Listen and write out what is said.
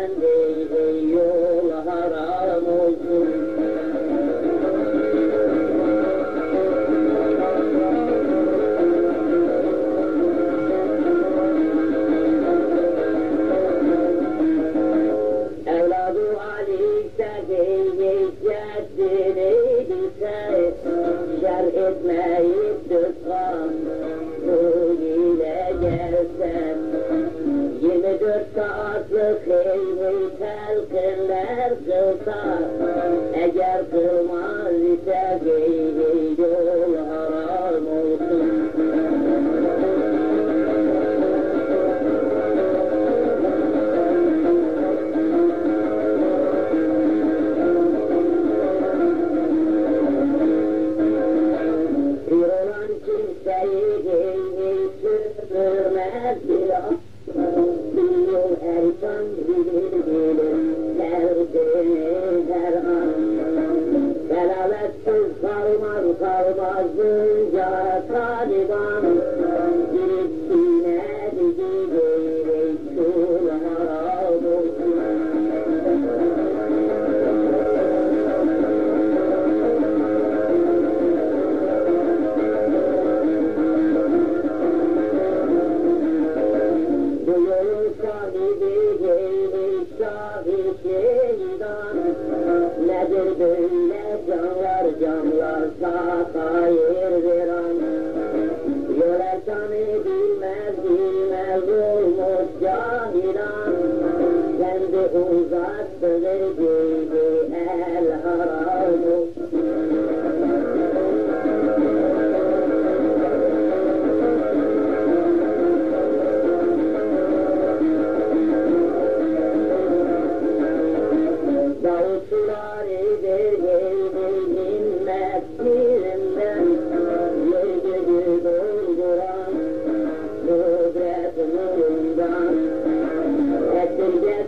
getiren telkinler kılsa Eğer kılmaz ise değil सर्वाद्यात्रादिवान् And the uzaktır